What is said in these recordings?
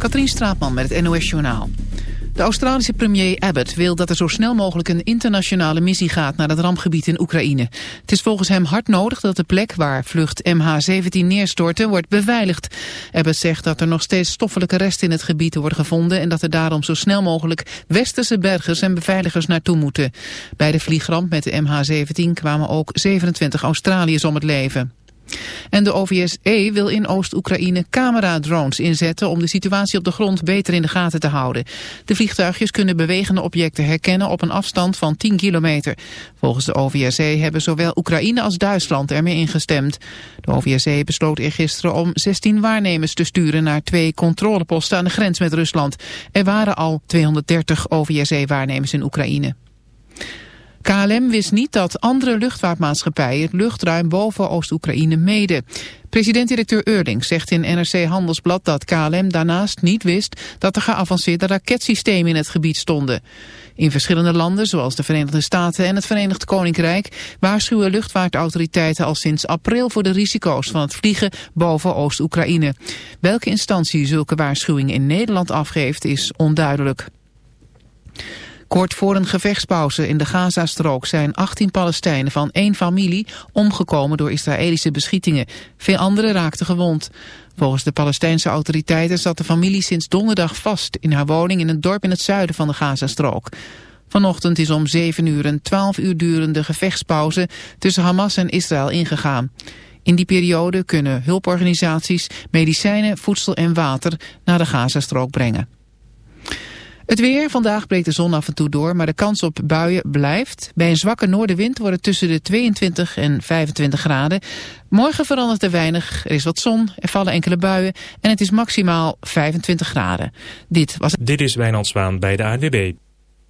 Katrien Straatman met het NOS Journaal. De Australische premier Abbott wil dat er zo snel mogelijk een internationale missie gaat naar het rampgebied in Oekraïne. Het is volgens hem hard nodig dat de plek waar vlucht MH17 neerstortte wordt beveiligd. Abbott zegt dat er nog steeds stoffelijke resten in het gebied worden gevonden en dat er daarom zo snel mogelijk westerse bergers en beveiligers naartoe moeten. Bij de vliegramp met de MH17 kwamen ook 27 Australiërs om het leven. En de OVSE wil in Oost-Oekraïne camera-drones inzetten om de situatie op de grond beter in de gaten te houden. De vliegtuigjes kunnen bewegende objecten herkennen op een afstand van 10 kilometer. Volgens de OVSE hebben zowel Oekraïne als Duitsland ermee ingestemd. De OVSE besloot eergisteren om 16 waarnemers te sturen naar twee controleposten aan de grens met Rusland. Er waren al 230 OVSE-waarnemers in Oekraïne. KLM wist niet dat andere luchtvaartmaatschappijen het luchtruim boven Oost-Oekraïne meden. President-directeur Eurling zegt in NRC Handelsblad dat KLM daarnaast niet wist dat er geavanceerde raketsystemen in het gebied stonden. In verschillende landen, zoals de Verenigde Staten en het Verenigd Koninkrijk, waarschuwen luchtvaartautoriteiten al sinds april voor de risico's van het vliegen boven Oost-Oekraïne. Welke instantie zulke waarschuwingen in Nederland afgeeft is onduidelijk. Kort voor een gevechtspauze in de Gazastrook zijn 18 Palestijnen van één familie omgekomen door Israëlische beschietingen. Veel anderen raakten gewond. Volgens de Palestijnse autoriteiten zat de familie sinds donderdag vast in haar woning in een dorp in het zuiden van de Gazastrook. Vanochtend is om 7 uur een 12 uur durende gevechtspauze tussen Hamas en Israël ingegaan. In die periode kunnen hulporganisaties medicijnen, voedsel en water naar de Gazastrook brengen. Het weer, vandaag breekt de zon af en toe door, maar de kans op buien blijft. Bij een zwakke noordenwind wordt het tussen de 22 en 25 graden. Morgen verandert er weinig, er is wat zon, er vallen enkele buien en het is maximaal 25 graden. Dit was Dit is Wijnand Zwaan bij de ADB.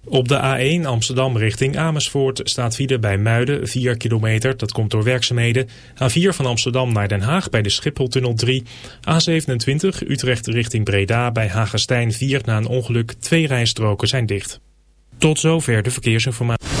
Op de A1 Amsterdam richting Amersfoort staat file bij Muiden 4 kilometer. Dat komt door werkzaamheden. A4 van Amsterdam naar Den Haag bij de Schipholtunnel 3. A27 Utrecht richting Breda bij Hagestein 4 na een ongeluk. Twee rijstroken zijn dicht. Tot zover de verkeersinformatie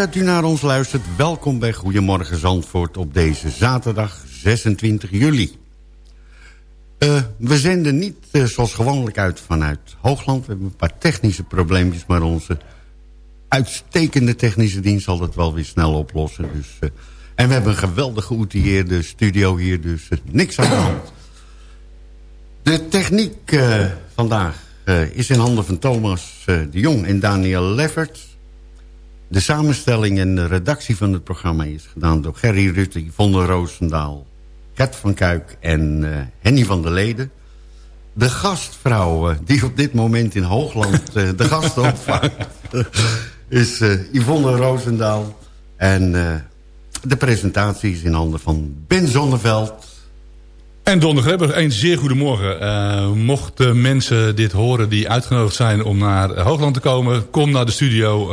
Dat u naar ons luistert. Welkom bij Goedemorgen Zandvoort op deze zaterdag 26 juli. Uh, we zenden niet uh, zoals gewoonlijk uit vanuit Hoogland. We hebben een paar technische probleempjes, maar onze uitstekende technische dienst zal dat wel weer snel oplossen. Dus, uh, en we hebben een geweldig geoutilleerde studio hier, dus niks aan de hand. De techniek vandaag is in handen van Thomas de Jong en Daniel Leffert. De samenstelling en de redactie van het programma is gedaan door Gerry Rutte, Yvonne Roosendaal, Gert van Kuik en uh, Henny van der Leden. De gastvrouw die op dit moment in Hoogland uh, de gasten opvangt... is uh, Yvonne Roosendaal. En de presentatie is in handen van Ben Zonneveld. En Don Grebber, een zeer goedemorgen. mochten mensen dit horen die uitgenodigd zijn om naar Hoogland te komen... kom naar de studio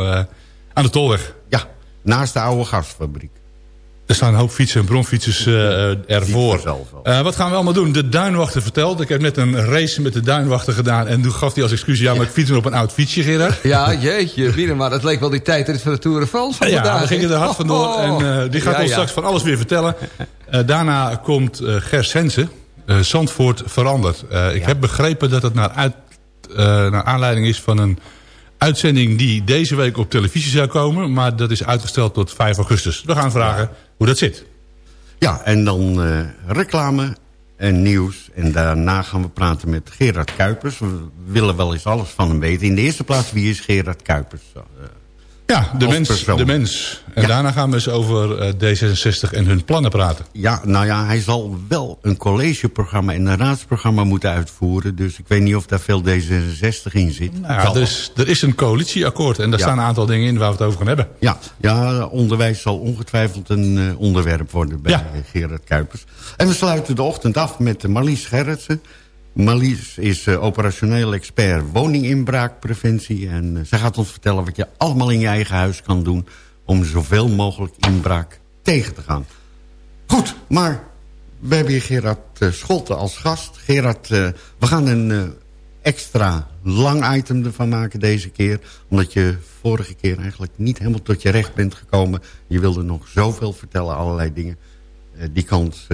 aan de Tolweg. Ja, naast de oude gasfabriek. Er staan een hoop fietsen en bronfietsers uh, ervoor. Uh, wat gaan we allemaal doen? De duinwachter vertelt. Ik heb net een race met de duinwachter gedaan. En toen gaf hij als excuus... ja, maar ik fiets op een oud fietsje, Gerard. Ja, jeetje, binnen, maar dat leek wel die tijd van de Tour de France van Ja, vandaag, we gingen er hard vandoor. Oh, oh. En uh, die gaat ja, ons ja. straks van alles weer vertellen. daarna komt Ger Sensen. Zandvoort verandert. ik heb begrepen dat het naar, uit, naar aanleiding is van een uitzending die deze week op televisie zou komen. Maar dat is uitgesteld tot 5 augustus. We gaan vragen hoe dat zit. Ja, en dan uh, reclame en nieuws. En daarna gaan we praten met Gerard Kuipers. We willen wel eens alles van hem weten. In de eerste plaats, wie is Gerard Kuipers? Uh, ja, de mens, de mens. En daarna gaan we eens over uh, D66 en hun plannen praten. Ja, nou ja, hij zal wel een collegeprogramma en een raadsprogramma moeten uitvoeren. Dus ik weet niet of daar veel D66 in zit. Nou, ja, er, is, er is een coalitieakkoord en daar staan een aantal dingen in waar we het over gaan hebben. Ja, ja onderwijs zal ongetwijfeld een uh, onderwerp worden bij Gerard Kuipers. En we sluiten de ochtend af met Marlies Gerritsen. Marlies is uh, operationeel expert woninginbraakpreventie. En uh, zij gaat ons vertellen wat je allemaal in je eigen huis kan doen... om zoveel mogelijk inbraak tegen te gaan. Goed, maar we hebben hier Gerard uh, Scholte als gast. Gerard, we gaan een extra lang item ervan maken deze keer. Omdat je vorige keer eigenlijk niet helemaal tot je recht bent gekomen. Je wilde nog zoveel vertellen, allerlei dingen. die kans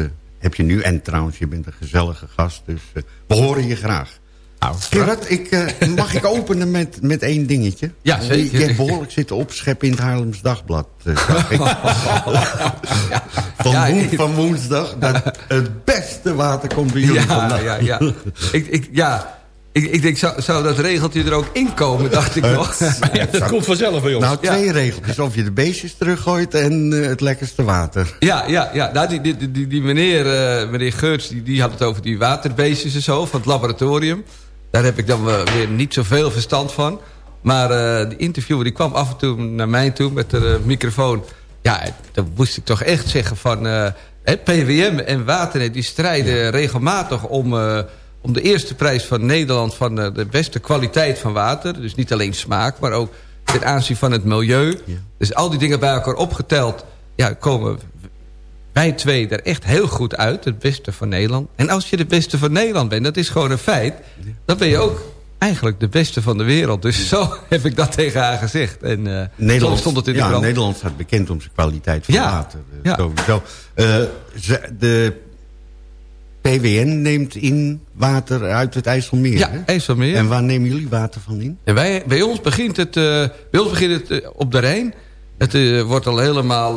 heb je nu. En trouwens, je bent een gezellige gast, dus uh, we horen je graag. Nou, Gerard, ik, uh, mag ik openen met, met één dingetje? Ja, zeker. Je hebt behoorlijk zitten opscheppen in het Haarlems Dagblad. Uh, van, ja, van, woensdag. Dat het beste water komt bij jullie ja, vandaan. Ja, ja. ik, ik, ja, ik, ik denk, zou, zou dat regeltje er ook inkomen, dacht ik nog. ja, dat komt vanzelf bij ons. Nou, twee regeltjes. Of je de beestjes teruggooit en uh, het lekkerste water. Ja, ja, ja. Nou, die, die, die, die meneer, uh, meneer Geurts, die, die had het over die waterbeestjes en zo, van het laboratorium. Daar heb ik dan weer niet zoveel verstand van. Maar uh, de interviewer die kwam af en toe naar mij toe met de microfoon. Ja, dan moest ik toch echt zeggen van... PWM en Waternet die strijden regelmatig om om de eerste prijs van Nederland... van eh, de beste kwaliteit van water. Dus niet alleen smaak, maar ook ten aanzien van het milieu. Dus al die dingen bij elkaar opgeteld... Ja, komen wij twee er echt heel goed uit. Het beste van Nederland. En als je de beste van Nederland bent, dat is gewoon een feit... dan ben je ook eigenlijk de beste van de wereld. Dus zo heb ik dat tegen haar gezegd. En uh, Nederland, stond het in de ja. Nederland staat bekend om zijn kwaliteit van water. Ja. Sowieso. Uh, de PWN neemt in water uit het IJsselmeer. Ja, IJsselmeer. En waar nemen jullie water van in? En wij, bij ons begint het, uh, bij ons begint het uh, op de Rijn. Het uh, wordt al helemaal...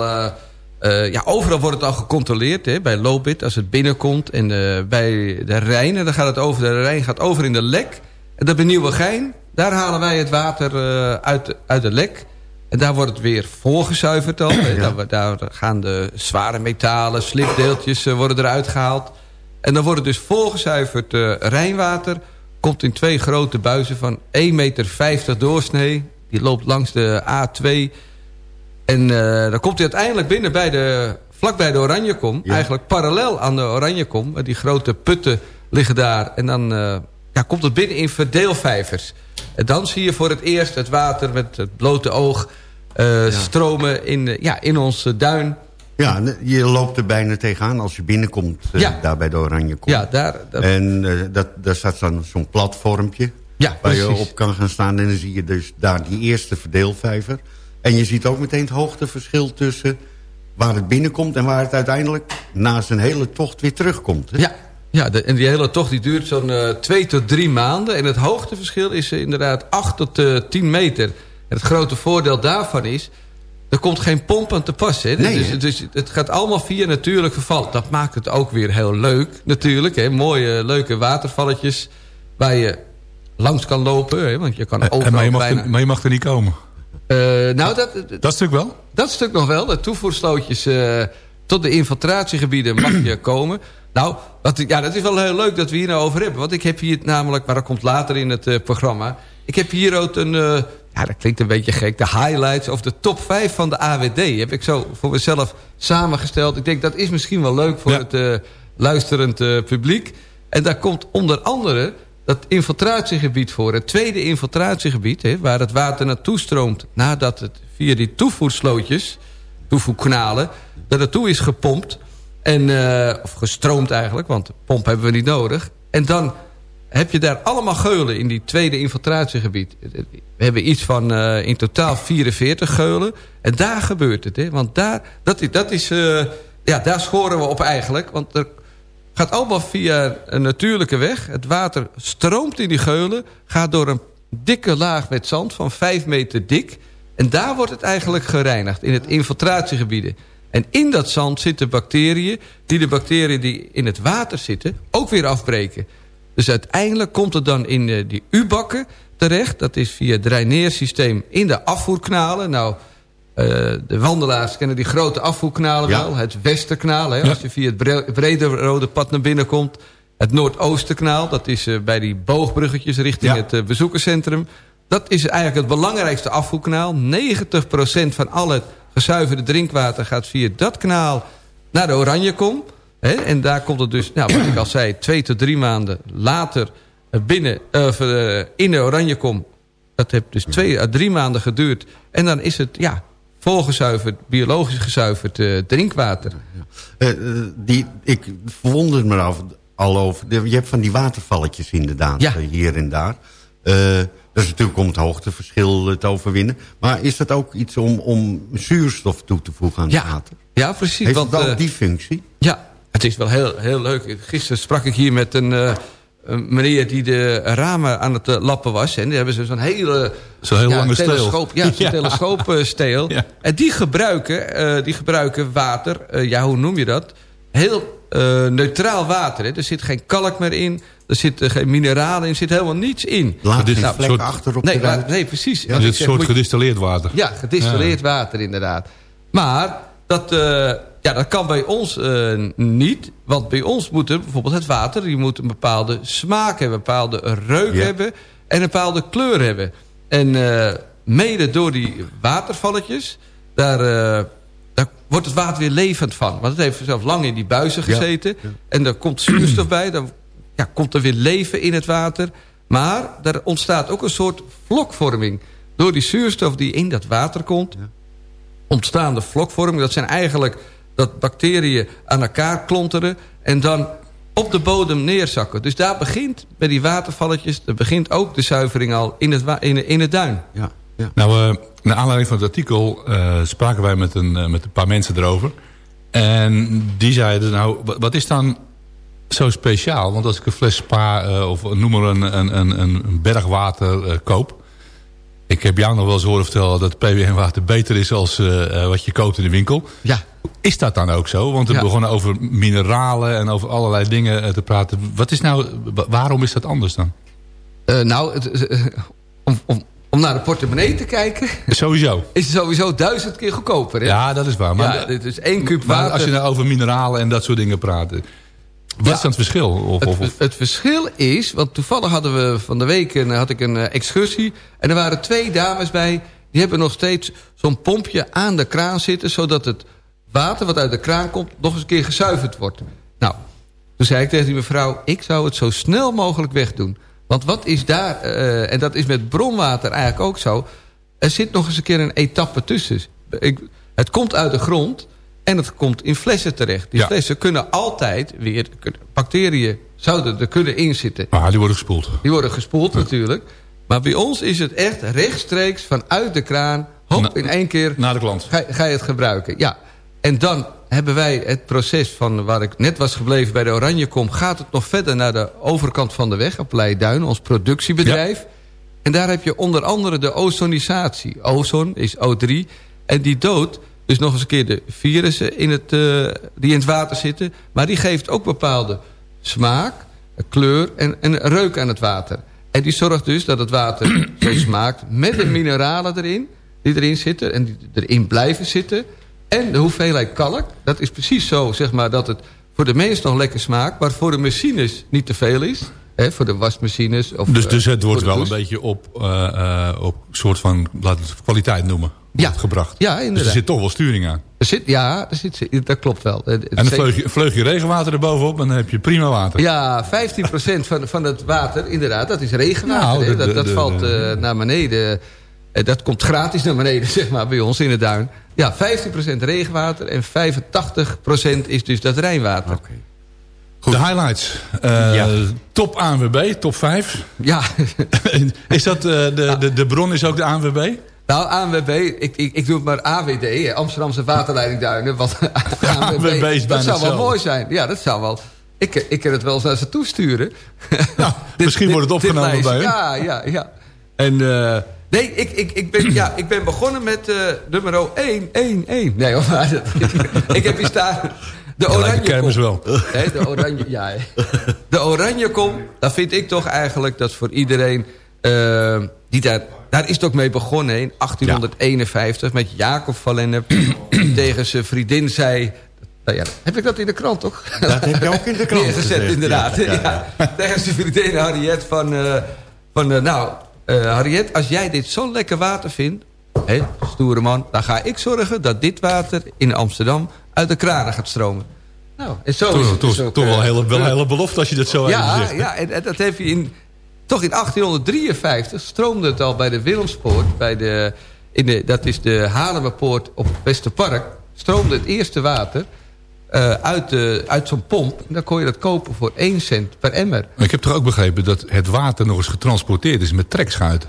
ja, overal wordt het al gecontroleerd. Hè, bij Lobit, als het binnenkomt. En bij de Rijn. En dan gaat het over. De Rijn gaat over in de lek. En dat bij Nieuwegein. Daar halen wij het water uit, uit de lek. En daar wordt het weer voorgezuiverd dan. Ja. Daar, daar, gaan de zware metalen, slipdeeltjes worden eruit gehaald. En dan wordt het dus volgezuiverd uh, Rijnwater. Komt in twee grote buizen van 1,50 meter doorsnee. Die loopt langs de A2. En uh, dan komt hij uiteindelijk binnen bij de, vlakbij de Oranjekom. Eigenlijk parallel aan de Oranjekom. Die grote putten liggen daar. En dan uh, ja, komt het binnen in verdeelvijvers. En dan zie je voor het eerst het water met het blote oog... Ja. stromen in, ja, in onze duin. Ja, je loopt er bijna tegenaan als je binnenkomt, uh, daar bij de Oranje Kom. Ja, daar... En uh, dat, daar staat zo'n platformpje. Ja, waar je op kan gaan staan. En dan zie je dus daar die eerste verdeelvijver. En je ziet ook meteen het hoogteverschil tussen waar het binnenkomt... en waar het uiteindelijk na zijn hele tocht weer terugkomt. Ja, ja de, en die hele tocht die duurt zo'n uh, twee tot drie maanden. En het hoogteverschil is uh, inderdaad 8 tot uh, 10 meter. En het grote voordeel daarvan is... er komt geen pomp aan te pas. Hè? Nee, dus, dus, het gaat allemaal via natuurlijk verval. Dat maakt het ook weer heel leuk natuurlijk. Hè? Mooie, leuke watervalletjes... waar je langs kan lopen. Hè? Want je kan overal maar, je mag bijna... er, maar je mag er niet komen. Uh, nou, dat, dat stuk wel? Dat stuk nog wel. De toevoerslootjes uh, tot de infiltratiegebieden mag je komen. Nou, wat, ja, dat is wel heel leuk dat we hier nou over hebben. Want ik heb hier namelijk, maar dat komt later in het uh, programma... ik heb hier ook een, ja, dat klinkt een beetje gek... de highlights of de top 5 van de AWD. Heb ik zo voor mezelf samengesteld. Ik denk, dat is misschien wel leuk voor ja. het luisterend publiek. En daar komt onder andere dat infiltratiegebied voor. Het tweede infiltratiegebied, hè, waar het water naartoe stroomt... nadat het via die toevoerslootjes, toevoerkanalen... er naartoe is gepompt. En, uh, of gestroomd eigenlijk, want pomp hebben we niet nodig. En dan heb je daar allemaal geulen in die tweede infiltratiegebied. We hebben iets van uh, in totaal 44 geulen. En daar gebeurt het. Hè? Want daar, dat, is, uh, ja, daar schoren we op eigenlijk. Want er gaat allemaal via een natuurlijke weg. Het water stroomt in die geulen. Gaat door een dikke laag met zand van 5 meter dik. En daar wordt het eigenlijk gereinigd. In het infiltratiegebieden. En in dat zand zitten bacteriën. Die de bacteriën die in het water zitten ook weer afbreken. Dus uiteindelijk komt het dan in uh, die U-bakken terecht. Dat is via het draineersysteem in de afvoerknalen. Nou, uh, de wandelaars kennen die grote afvoerkanalen ja. wel. Het Westerkanaal, hè, ja. als je via het bre brede rode pad naar binnen komt. Het Noordoosterkanaal, dat is uh, bij die boogbruggetjes richting ja. het bezoekerscentrum. Dat is eigenlijk het belangrijkste afvoerkanaal. 90% van al het gezuiverde drinkwater gaat via dat kanaal naar de Oranjekom. En daar komt het dus, nou, wat ik al zei, twee tot drie maanden later binnen, in de Oranjekom. Dat heeft dus twee à drie maanden geduurd. En dan is het, ja, volgezuiverd, biologisch gezuiverd uh, drinkwater. Uh, die, ik verwonder me af, al over. Je hebt van die watervalletjes inderdaad, ja. hier en daar. Uh, dat is natuurlijk om het hoogteverschil te overwinnen. Maar is dat ook iets om, om zuurstof toe te voegen aan ja. het water? Ja, precies. Heeft want, ook die functie? Ja, het is wel heel, heel leuk. Gisteren sprak ik hier met een een meneer die de ramen aan het lappen was. En die hebben ze zo'n hele... Zo'n heel ja, lange telescoop, steel. Ja, zo'n ja. telescoopsteel. Ja. En die gebruiken, uh, die gebruiken water, uh, ja, hoe noem je dat? Heel uh, neutraal water. Hè? Er zit geen kalk meer in. Er zitten geen mineralen in. Er zit helemaal niets in. Laat geen nou, vlek soort... achter op nee, de nee, precies. Ja, het is een soort gedistilleerd water. Ja, gedistilleerd water inderdaad. Maar dat... Ja, dat kan bij ons uh, niet. Want bij ons moet er bijvoorbeeld het water... die moet een bepaalde smaak hebben, een bepaalde reuk hebben... en een bepaalde kleur hebben. En uh, mede door die watervalletjes... Daar, uh, daar wordt het water weer levend van. Want het heeft zelfs lang in die buizen gezeten. Ja. Ja. En er komt zuurstof bij. Dan ja, komt er weer leven in het water. Maar er ontstaat ook een soort vlokvorming. Door die zuurstof die in dat water komt... Ja. ontstaande vlokvorming. Dat zijn eigenlijk dat bacteriën aan elkaar klonteren... en dan op de bodem neerzakken. Dus daar begint, bij die watervalletjes... daar begint ook de zuivering al in het, in, in het duin. Ja, ja. Nou, uh, naar aanleiding van het artikel... Uh, spraken wij met een, uh, met een paar mensen erover. En die zeiden, nou, wat is dan zo speciaal? Want als ik een fles spa of noem maar een, een, een, een bergwater koop... Ik heb jou nog wel eens horen vertellen dat PWM-water beter is als uh, wat je koopt in de winkel. Ja. Is dat dan ook zo? Want we ja. begonnen over mineralen en over allerlei dingen te praten. Wat is nou, waarom is dat anders dan? Uh, nou, het, uh, om, om, om naar de portemonnee te kijken... Sowieso. Is het sowieso duizend keer goedkoper. Hè? Ja, dat is waar. Maar, ja, dit is één kuub water. Als je nou over mineralen en dat soort dingen praat... Wat ja, is dan het verschil? Of, het, of, of? het, verschil is, want toevallig hadden we van de week een, had ik een excursie... en er waren twee dames bij, die hebben nog steeds zo'n pompje aan de kraan zitten... zodat het water wat uit de kraan komt nog eens een keer gezuiverd wordt. Nou, toen zei ik tegen die mevrouw... ik zou het zo snel mogelijk wegdoen. Want wat is daar, uh, en dat is met bronwater eigenlijk ook zo... er zit nog eens een keer een etappe tussen. Ik, het komt uit de grond... En het komt in flessen terecht. Die flessen kunnen altijd weer... Bacteriën zouden er kunnen inzitten. Ah, die worden gespoeld. Die worden gespoeld natuurlijk. Maar bij ons is het echt rechtstreeks vanuit de kraan... hop, in één keer... Naar de klant. Ga, ga je het gebruiken, ja. En dan hebben wij het proces van waar ik net was gebleven bij de Oranjekom... gaat het nog verder naar de overkant van de weg op Leiduin, ons productiebedrijf. En daar heb je onder andere de ozonisatie. Ozon is O3 en die dood dus nog eens een keer de virussen in het, uh, die in het water zitten. Maar die geeft ook bepaalde smaak, kleur en, en reuk aan het water. En die zorgt dus dat het water zo smaakt met de mineralen erin... die erin zitten en die erin blijven zitten... En de hoeveelheid kalk, dat is precies zo zeg maar, dat het voor de mens nog lekker smaakt... maar voor de machines niet te veel is. Hè, voor de wasmachines. Of, dus, dus het wordt wel een beetje op, uh, uh, op soort van laat het kwaliteit noemen ja. gebracht. Ja, inderdaad. Dus er zit toch wel sturing aan. Er zit, ja, er zit, dat klopt wel. En dan vleug je, regenwater erbovenop en dan heb je prima water. Ja, 15% van, van het water, inderdaad, dat is regenwater. Nou, dat, dat valt uh, naar beneden. Dat komt gratis naar beneden, zeg maar, bij ons in de duin. Ja, 15% regenwater en 85% is dus dat rijnwater. Oké. Goed. De highlights. Uh, ja. Top ANWB, top 5. Ja. is dat, uh, de, de, de bron is ook de ANWB? Nou, ANWB, ik, ik, ik doe het maar AWD, Amsterdamse Waterleiding Duinen. Want ANWB, is dat zou wel mooi zijn. Ja, dat zou wel. Ik, ik kan het wel eens naar ze toesturen. Nou, misschien wordt het opgenomen bij Ja, ja, ja. En... Uh, Nee, ik, ik, ik, ben, ja, ik ben begonnen met uh, nummer 1, 1, 1. Nee hoor, maar ik heb hier staan... De oranje kom. wel. Nee, de oranje, ja. De oranje kom, dat vind ik toch eigenlijk dat voor iedereen... Uh, die daar, daar is het ook mee begonnen in 1851 met Jacob van Lennep... tegen zijn vriendin zei... Nou ja, heb ik dat in de krant, toch? Dat heb je ook in de krant gezet, inderdaad. Ja, Tegen zijn vriendin Harriet van... Uh, van uh, nou, Harriet, als jij dit zo lekker water vindt... Hè, stoere man, dan ga ik zorgen dat dit water in Amsterdam uit de kranen gaat stromen. Nou, en zo ook, Toch wel een hele, wel hele belofte als je dat zo ja, zegt. Ja, en, en, dat heb je in... Toch in 1853 stroomde het al bij de Willemspoort... Bij de, in de, dat is de Haarlemmerpoort op Westerpark... stroomde het eerste water... Uh, uit, de, uit zo'n pomp. En dan kon je dat kopen voor 1 cent per emmer. Ik heb toch ook begrepen dat het water nog eens getransporteerd is met trekschuiten?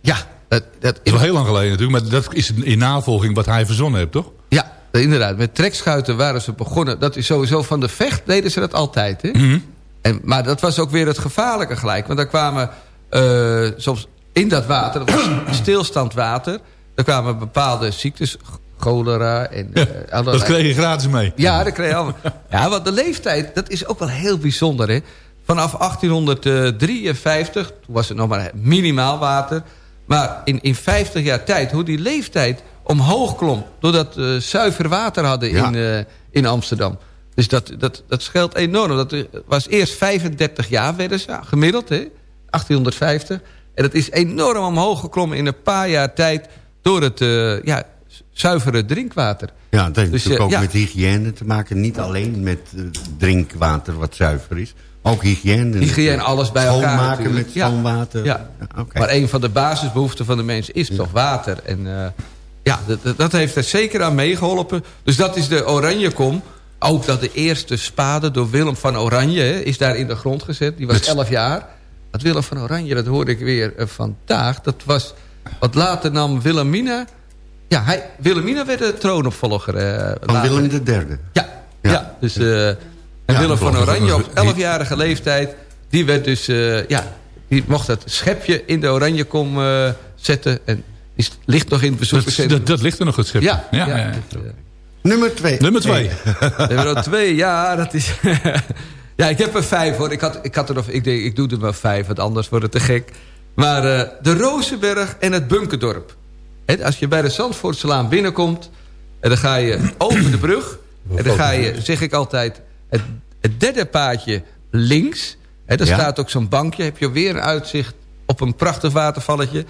Ja. Dat, dat is wel heel lang geleden natuurlijk. Maar dat is in navolging wat hij verzonnen heeft, toch? Ja, inderdaad. Met trekschuiten waren ze begonnen. Dat is sowieso van de vecht deden ze dat altijd. Hè? Mm en, maar dat was ook weer het gevaarlijke gelijk. Want daar kwamen uh, soms in dat water, dat was stilstand water... daar kwamen bepaalde ziektes, cholera en... Ja, uh, dat kreeg je gratis mee. Ja, dat kreeg je allemaal. ja, want de leeftijd, dat is ook wel heel bijzonder. Hè? Vanaf 1853, toen was het nog maar minimaal water... maar in, in 50 jaar tijd, hoe die leeftijd omhoog klom... doordat we zuiver water hadden in, uh, in Amsterdam. Dus dat, dat, dat scheelt enorm. Dat was eerst 35 jaar werden ze, gemiddeld, hè? 1850. En dat is enorm omhoog geklommen in een paar jaar tijd... door het uh, ja, zuivere drinkwater. Ja, dat heeft dus, natuurlijk ook met hygiëne te maken. Niet alleen met drinkwater wat zuiver is. Ook hygiëne. Hygiëne, alles bij elkaar Schoonmaken met schoonwater. Ja. ja. Okay. Maar een van de basisbehoeften van de mens is toch water. En uh, ja, dat, dat, heeft er zeker aan meegeholpen. Dus dat is de Oranjekom. Ook dat de eerste spade door Willem van Oranje is daar in de grond gezet. Die was 11 jaar. Dat Willem van Oranje, dat hoorde ik weer vandaag. Dat was, wat later nam Wilhelmina... Ja, hij, Wilhelmina werd de troonopvolger. Uh, van Willem de derde. Ja, ja. ja dus... Uh, en ja, Willem van Oranje op 11-jarige leeftijd... die werd dus... Uh, ja, die mocht het schepje in de Oranjekom uh, zetten. En die ligt nog in het bezoekerscentrum. Dat, dat, ligt er nog, het schepje. Ja. ja, ja, ja. Nummer twee. Nummer twee. Nummer twee, ja, dat is... ja, ik heb er vijf hoor. Ik, had, ik, had er nog, ik, denk, ik doe er maar vijf, want anders wordt het te gek. Maar uh, de Rozenberg en het Bunkerdorp. Als je bij de Zandvoortselaan binnenkomt... en dan ga je over de brug... en dan ga je, zeg ik altijd... het, het derde paadje links... He, daar ja. staat ook zo'n bankje. Heb je weer een uitzicht op een prachtig watervalletje.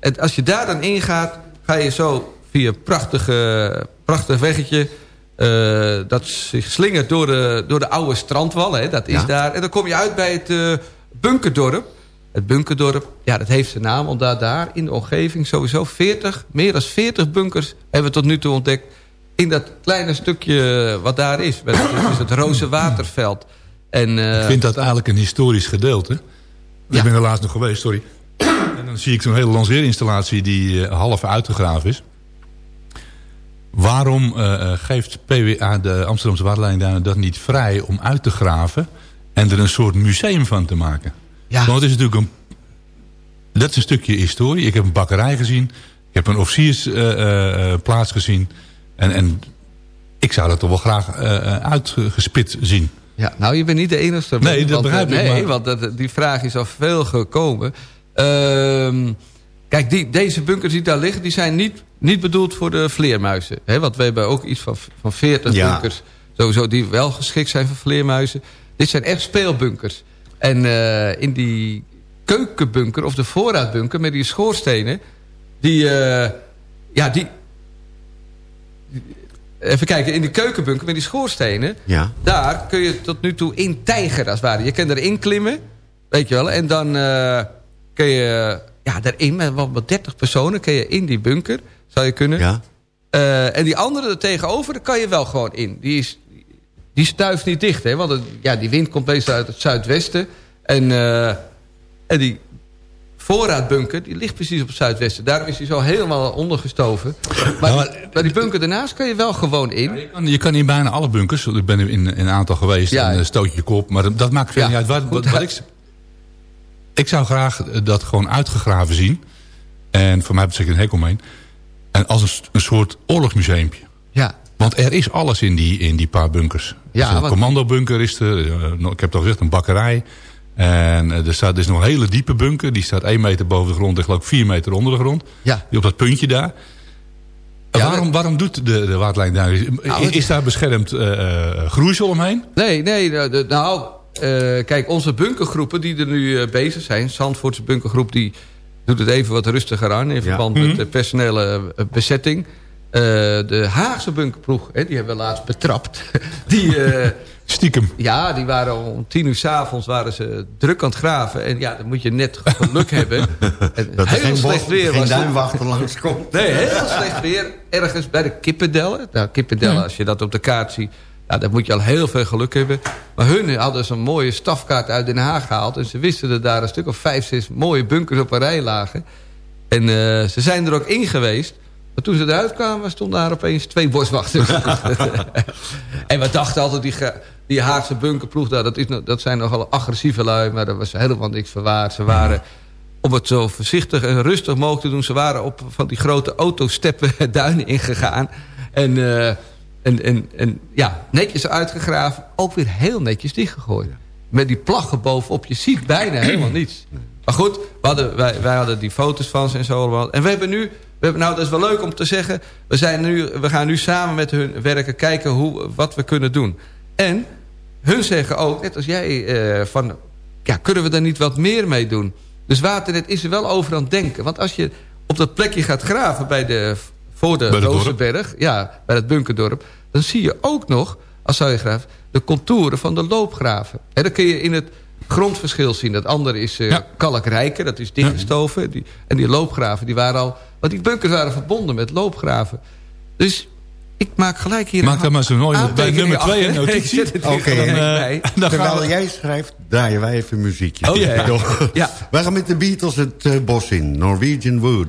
En als je daar dan ingaat... ga je zo via een prachtige, prachtig weggetje... Uh, dat zich slingert door de, door de oude strandwal. Hè, dat is ja. daar. En dan kom je uit bij het uh, Bunkerdorp. Het Bunkerdorp, ja, dat heeft zijn naam. Omdat daar in de omgeving sowieso 40, meer dan 40 bunkers... hebben we tot nu toe ontdekt in dat kleine stukje wat daar is. Dat is het Roze Waterveld. En, ik vind dat eigenlijk een historisch gedeelte. Ik ben er laatst nog geweest, sorry. En dan zie ik zo'n hele lanceerinstallatie die half uitgegraven is. Waarom uh, geeft PWA, de Amsterdamse Waterleiding, dat niet vrij om uit te graven... en er een soort museum van te maken? Ja. Want het is natuurlijk een... Dat is een stukje historie. Ik heb een bakkerij gezien. Ik heb een officiersplaats uh, gezien. En, en ik zou dat toch wel graag uitgespit zien. Ja, nou, je bent niet de enige. Nee, dat begrijp ik. Nee, want dat, die vraag is al veel gekomen. Ehm Kijk, die, deze bunkers die daar liggen, die zijn niet, niet bedoeld voor de vleermuizen. Hè? Want we hebben ook iets van, van 40 bunkers sowieso die wel geschikt zijn voor vleermuizen. Dit zijn echt speelbunkers. En uh, in die keukenbunker of de voorraadbunker met die schoorstenen... die, uh, ja, die... Even kijken, in die keukenbunker met die schoorstenen... Ja. daar kun je tot nu toe in tijger als het ware. Je kan erin klimmen, weet je wel. En dan uh, kun je ja, daarin met wat 30 personen kun je in die bunker, zou je kunnen. Ja. En die andere er tegenover, daar kan je wel gewoon in. Die, is, die stuift niet dicht, hè, want het, ja, die wind komt meestal uit het zuidwesten. En, uh, en die voorraadbunker, die ligt precies op het zuidwesten. Daarom is hij zo helemaal ondergestoven. Maar, maar, die bunker daarnaast kan je wel gewoon in. je, kan, je kan in bijna alle bunkers. Ik ben in, in een aantal geweest ja, en stoot je kop. Maar dat maakt veel niet uit. Wat, wat, wat, ik, ik zou graag dat gewoon uitgegraven zien. En voor mij betekent een hek omheen. En als een, een soort oorlogsmuseumpje. Ja. Want er is alles in die, in die paar bunkers. Ja, een commandobunker is er. Eh, ik heb al gezegd, een bakkerij. En eh, er, staat, is nog een hele diepe bunker. Die staat 1 meter boven de grond en geloof ik 4 meter onder de grond. Ja. Die op dat puntje daar. Ja, waarom, waarom doet de, de waterlijn daar... Nou, is, daar beschermd uh, groeisel omheen? Nee, nee. Nou, uh, kijk, onze bunkergroepen die er nu bezig zijn... Zandvoortse bunkergroep die doet het even wat rustiger aan... in verband met mhm. de personele uh, bezetting. de Haagse bunkerploeg, hè, die hebben we laatst betrapt. die, Stiekem. Ja, die waren om tien uur s'avonds waren ze druk aan het graven. En ja, dan moet je net geluk hebben. En dat heel slecht weer geen duimwachter langskomt. Nee, heel slecht weer. Ergens bij de Kippendellen. Nou, Kippendellen, als je dat op de kaart ziet ja, dan moet je al heel veel geluk hebben. Maar hun hadden zo'n mooie stafkaart uit Den Haag gehaald. En ze wisten dat daar een stuk of vijf, zes mooie bunkers op een rij lagen. En uh, ze zijn er ook in geweest. Maar toen ze eruit kwamen, stonden daar opeens twee boswachters. en we dachten altijd, die, die Haagse bunkerploeg... Dat, is, dat zijn nogal agressieve lui, maar daar was helemaal niks verwaard. Ze waren, om het zo voorzichtig en rustig mogelijk te doen... ze waren op van die grote autosteppen duinen ingegaan. En... Uh, en, en, en ja, netjes uitgegraven. Ook weer heel netjes dichtgegooid. Met die plaggen bovenop. Je ziet bijna helemaal niets. Maar goed, we hadden, wij, wij hadden die foto's van ze en zo allemaal. En we hebben nu... We hebben, nou, dat is wel leuk om te zeggen. We, zijn nu, we gaan nu samen met hun werken kijken hoe, wat we kunnen doen. En hun zeggen ook, net als jij, eh, van... Ja, kunnen we daar niet wat meer mee doen? Dus Waternet is er wel over aan het denken. Want als je op dat plekje gaat graven bij de voor de Rozenberg, ja, bij het bunkerdorp... dan zie je ook nog, als zou je graven, de contouren van de loopgraven. En dan kun je in het grondverschil zien. Dat andere is uh, kalkrijker, dat is dichtgestoven. Die, en die loopgraven, die waren al... Want die bunkers waren verbonden met loopgraven. Dus ik maak gelijk hier Maak dan maar zo mooi bij nummer 2 een notitie. Oké, okay, uh, terwijl jij schrijft, draaien wij even muziekje. Oh, ja. ja. Wij gaan met de Beatles het uh, bos in, Norwegian Wood.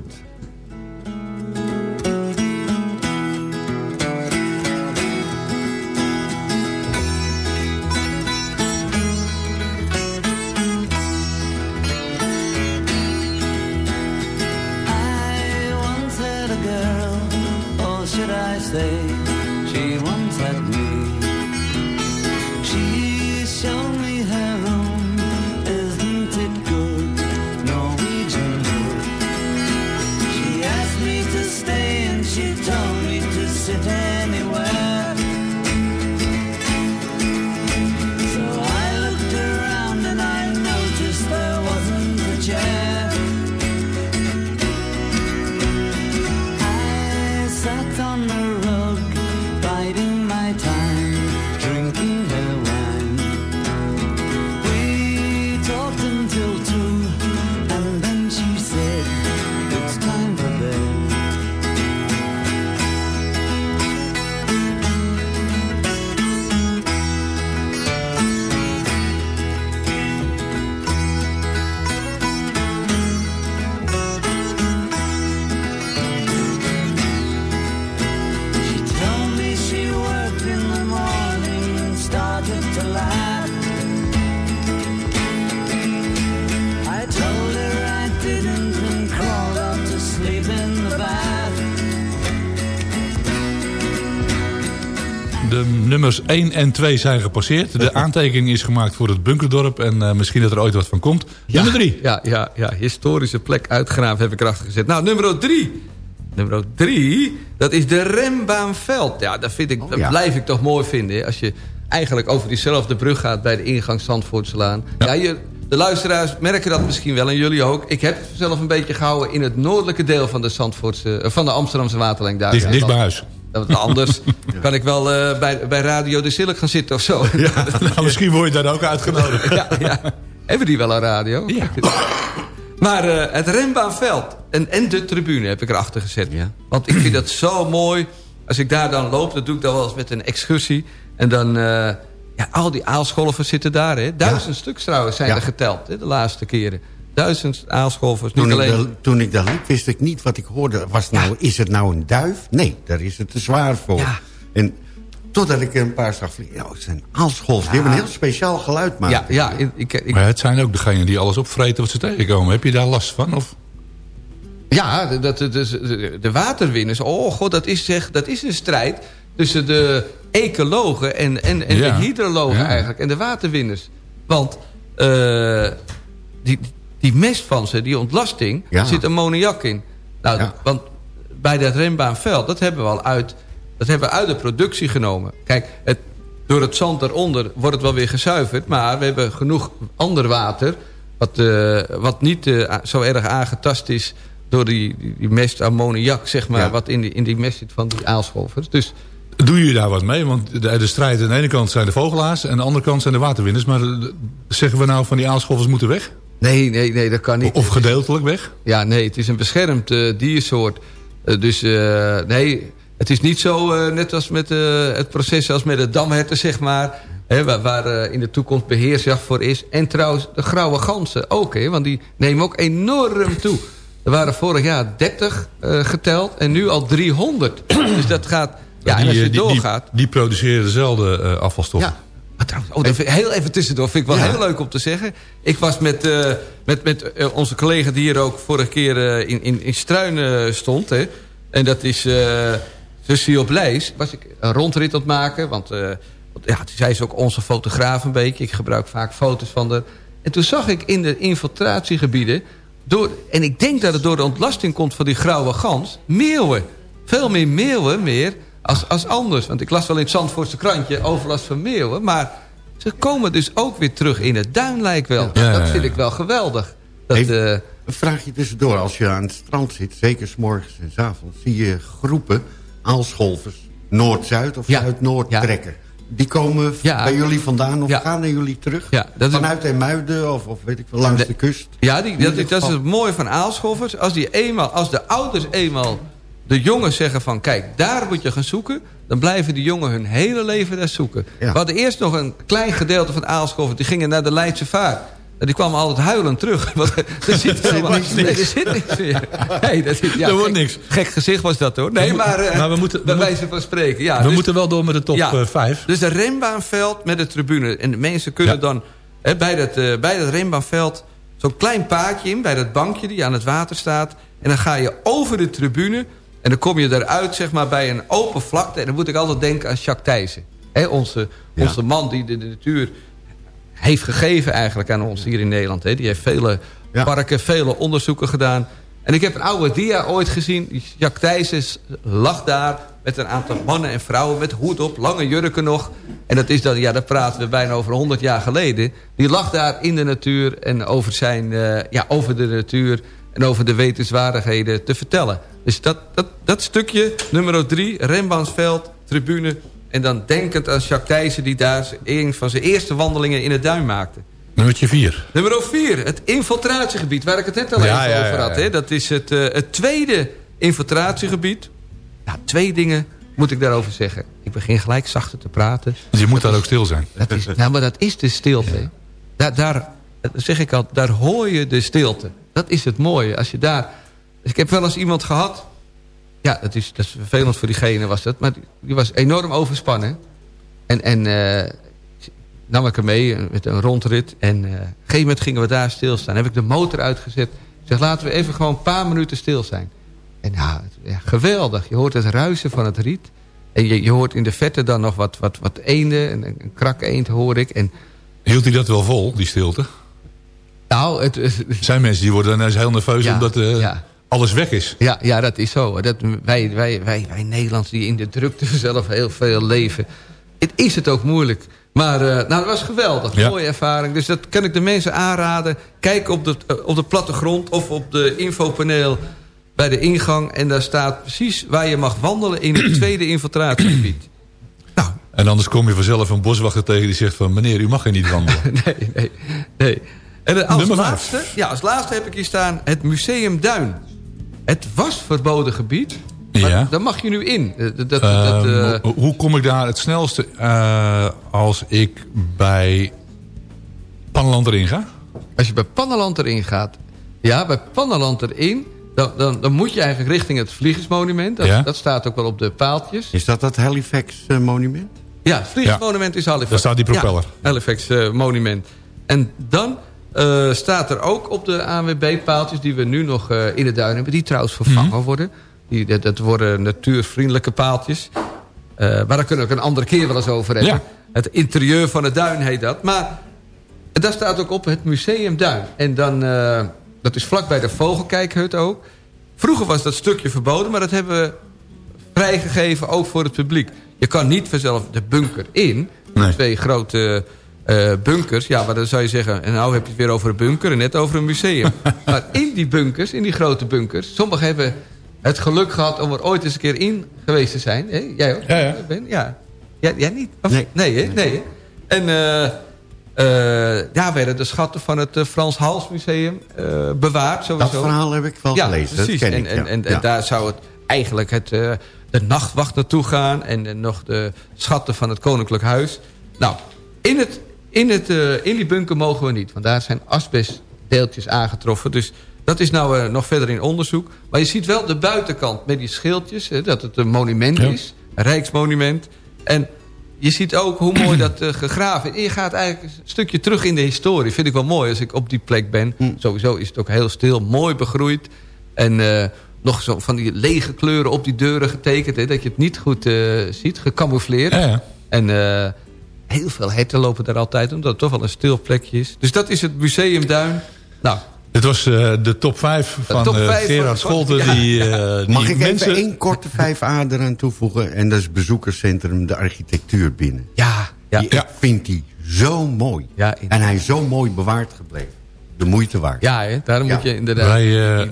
Nummers 1 en 2 zijn gepasseerd. De aantekening is gemaakt voor het bunkerdorp. En uh, misschien dat er ooit wat van komt. Nummer 3. Ja, ja, ja, historische plek uitgraven heb ik erachter gezet. Nou, nummer 3. Nummer 3, dat is de Rembaanveld. Ja, dat, vind ik, oh, dat blijf ik toch mooi vinden. Als je eigenlijk over diezelfde brug gaat bij de ingang Zandvoortselaan. Ja, ja je, de luisteraars merken dat misschien wel en jullie ook. Ik heb zelf een beetje gehouden in het noordelijke deel van de, Zandvoortse, eh, van de Amsterdamse waterlijn. Daar, dicht, dicht bij huis. Anders kan ik wel uh, bij, bij Radio de Silk gaan zitten of zo. Ja, nou, misschien word je daar ook uitgenodigd. ja, ja. Hebben die wel een radio? Ja. Maar uh, het renbaanveld en, en de tribune heb ik erachter gezet. Ja. Want ik vind dat zo mooi. Als ik daar dan loop, dat doe ik dan wel eens met een excursie. En dan, uh, ja, al die aalscholven zitten daar. Hè. Duizend ja. stuks trouwens zijn er geteld, hè, de laatste keren. Duizend aalscholvers. Toen, alleen... ik toen ik daar liep, wist ik niet wat ik hoorde. Was nou, Is het nou een duif? Nee, daar is het te zwaar voor. En totdat ik een paar zag vliegen. Nou, het zijn aalscholvers. Die hebben een heel speciaal geluid maken. Ja, ja ik, ik, maar het zijn ook degenen die alles opvreten wat ze tegenkomen. Heb je daar last van? Of? Ja, dat, dat, de, de waterwinners. Oh god, dat is, zeg, dat is een strijd tussen de ecologen en, en, en de hydrologen eigenlijk. En de waterwinners. Want uh, die, die mest van ze, die ontlasting, ja. zit ammoniak in. Nou, want bij dat rembaanveld, dat hebben we al uit, dat hebben we uit de productie genomen. Kijk, het, door het zand eronder wordt het wel weer gezuiverd. Maar we hebben genoeg ander water... wat, uh, wat niet uh, zo erg aangetast is door die, die, die mest ammoniak, zeg maar... wat in die, in die mest zit van die aalscholvers. Dus Doe je daar wat mee? Want de, de, strijd aan de ene kant zijn de vogelaars... en aan de andere kant zijn de waterwinners. Maar zeggen we nou van die aalscholvers moeten weg? Nee, nee, nee, dat kan niet. Of gedeeltelijk weg? Ja, nee, het is een beschermd uh, diersoort. Uh, dus uh, nee, het is niet zo net als met het proces als met de damherten, zeg maar... Hè, waar, waar in de toekomst beheersjacht voor is. En trouwens, de grauwe ganzen ook, hè, want die nemen ook enorm toe. Er waren vorig jaar 30 geteld en nu al 300. dus dat gaat ja, die, en als je die, doorgaat... Die, die, produceren dezelfde afvalstoffen. Ja. Maar trouwens, oh, dat heel even tussendoor, vind ik wel heel leuk om te zeggen. Ik was met, uh, met, met uh, onze collega die hier ook vorige keer in, in, in Struinen stond. Hè. En dat is Susie op Leijs. Was ik een rondrit aan het maken. Want, want ja, zij is ook onze fotograaf een beetje. Ik gebruik vaak foto's van haar. En toen zag ik in de infiltratiegebieden... Door, en ik denk dat het door de ontlasting komt van die grauwe gans... meeuwen. Veel meer meeuwen meer als, als anders. Want ik las wel in het Zandvoortse krantje overlast van meeuwen. Maar ze komen dus ook weer terug in het duin, lijkt wel. dat vind ik wel geweldig. Dat, uh, een vraagje tussendoor. Als je aan het strand zit, zeker s morgens en s avonds... zie je groepen aalscholvers Noord-Zuid of Zuid-Noord trekken. Die komen bij jullie vandaan of gaan naar jullie terug? Dat Vanuit Emuiden of, of weet ik wel, langs de, kust? Ja, die, dat, dat, is het mooie van aalscholvers. Als, die eenmaal, als de ouders eenmaal de jongen zeggen van... kijk, daar moet je gaan zoeken... dan blijven die jongen hun hele leven daar zoeken. We hadden eerst nog een klein gedeelte van Aalscholver... die gingen naar de Leidse Vaart. En die kwamen altijd huilend terug. Want er zit helemaal niks. Nee, er zit niks meer. Nee, dat zit, ja, er wordt niks. Gek gezicht was dat hoor. Nee, maar, uh, maar we moeten, bij wijze van spreken. Ja, we dus, moeten wel door met de top 5. Ja, uh, dus de renbaanveld met de tribune. En de mensen kunnen ja. dan hè, bij, dat, uh, bij dat renbaanveld... zo'n klein paadje in, bij dat bankje die aan het water staat. En dan ga je over de tribune... En dan kom je eruit zeg maar, bij een open vlakte. En dan moet ik altijd denken aan Jacques Thijssen. He, onze, ja. onze man die de, de, natuur heeft gegeven eigenlijk aan ons hier in Nederland. He. Die heeft vele ja. parken, vele onderzoeken gedaan. En ik heb een oude dia ooit gezien. Jacques Thijssen lag daar met een aantal mannen en vrouwen met hoed op, lange jurken nog. En dat is dat, ja, daar praten we bijna over 100 jaar geleden. Die lag daar in de natuur en over, zijn, uh, ja, over de natuur en over de wetenswaardigheden te vertellen. Dus dat, dat, dat stukje, nummer drie, Rembrandtsveld, tribune... en dan denkend aan Jacques Thijssen... die daar een van zijn eerste wandelingen in het duin maakte. Nummer vier. Nummer vier, het infiltratiegebied... waar ik het net al even over had. Hè? Dat is het, uh, het tweede infiltratiegebied. Nou, twee dingen moet ik daarover zeggen. Ik begin gelijk zachter te praten. Dus je moet daar ook stil zijn. Dat is, nou, maar dat is de stilte. Daar, daar zeg ik al, daar hoor je de stilte. Dat is het mooie. Als je daar ik heb wel eens iemand gehad... Ja, dat is, dat is vervelend voor diegene was dat. Maar die, was enorm overspannen. En, en uh, nam ik hem mee met een rondrit. En uh, op een gegeven moment gingen we daar stilstaan. heb ik de motor uitgezet. Ik zeg, laten we even gewoon een paar minuten stil zijn. En ja, ja, geweldig. Je hoort het ruisen van het riet. En je, je hoort in de vette dan nog wat, wat, wat eenden. Een, een krak eend hoor ik. En, Hield hij dat wel vol, die stilte? Nou, het, er zijn mensen die worden dan heel nerveus omdat uh, alles weg is. Ja, ja dat is zo. Dat, wij, wij, wij, wij Nederlanders die in de drukte zelf heel veel leven. Het is het ook moeilijk. Maar uh, nou, dat was geweldig. Ja. Mooie ervaring. Dus dat kan ik de mensen aanraden. Kijk op de, uh, op de plattegrond of op de infopaneel bij de ingang. En daar staat precies waar je mag wandelen in het tweede infiltratiegebied. Nou. En anders kom je vanzelf een boswachter tegen die zegt van... meneer, u mag hier niet wandelen. nee, nee, nee. En als laatste, ja, als laatste heb ik hier staan het Museum Duin. Het was verboden gebied. Ja. Daar mag je nu in. Dat, dat, uh, hoe kom ik daar het snelste uh, als ik bij Pannenland erin ga? Als je bij Pannenland erin gaat. Ja, bij Pannenland erin. Dan, dan, dan moet je eigenlijk richting het Vliegensmonument. Dat, ja? dat staat ook wel op de paaltjes. Is dat dat Halifax-monument? Ja, het Vliegensmonument is Halifax. Daar staat die propeller. Halifax-monument. en dan uh, staat er ook op de ANWB-paaltjes... die we nu nog uh, in de duin hebben... die trouwens vervangen mm -hmm. worden. Die, dat, dat, worden natuurvriendelijke paaltjes. Uh, maar daar kunnen we ook een andere keer wel eens over hebben. Ja. Het interieur van de duin heet dat. Maar daar staat ook op het Museum Duin. En dan, dat is vlakbij de Vogelkijkhut ook. Vroeger was dat stukje verboden... maar dat hebben we vrijgegeven ook voor het publiek. Je kan niet vanzelf de bunker in. Nee. Twee grote uh, bunkers. Ja, maar dan zou je zeggen, en nou heb je het weer over een bunker en net over een museum. maar in die bunkers, in die grote bunkers, sommigen hebben het geluk gehad om er ooit eens een keer in geweest te zijn. Hey, jij ook? Ja, ja. Ben? ja. Jij, jij niet? Of? Nee. Nee, hè? nee. En uh, uh, daar werden de schatten van het Frans Hals Museum bewaard. Sowieso. Dat verhaal heb ik wel ja, gelezen. Precies. Dat en, ik, en, en, en daar zou het eigenlijk het, de nachtwacht naartoe gaan. En nog de schatten van het Koninklijk Huis. Nou, in het in, het, uh, in die bunker mogen we niet. Want daar zijn asbestdeeltjes aangetroffen. Dus dat is nou uh, nog verder in onderzoek. Maar je ziet wel de buitenkant met die schildjes. Hè, dat het een monument ja. is. Een rijksmonument. En je ziet ook hoe mooi dat uh, gegraven is. Je gaat eigenlijk een stukje terug in de historie. Vind ik wel mooi als ik op die plek ben. Mm. Sowieso is het ook heel stil. Mooi begroeid. En nog zo van die lege kleuren op die deuren getekend. Hè, dat je het niet goed ziet. Gecamoufleerd. Ja, en heel veel herten lopen daar altijd, omdat het toch wel een stil plekje is. Dus dat is het Museum Duin. Nou, dit was uh, de top 5 van top 5 uh, Gerard Scholten. Ja. Die, uh, Mag ik mensen... even één korte 5a eraan toevoegen? En dat is bezoekerscentrum De Architectuur binnen. Ja. ja. Die, ja. Ik vind die zo mooi. Ja, en hij is zo mooi bewaard gebleven. De moeite waard. Ja, hè? daarom ja. moet je inderdaad... Wij,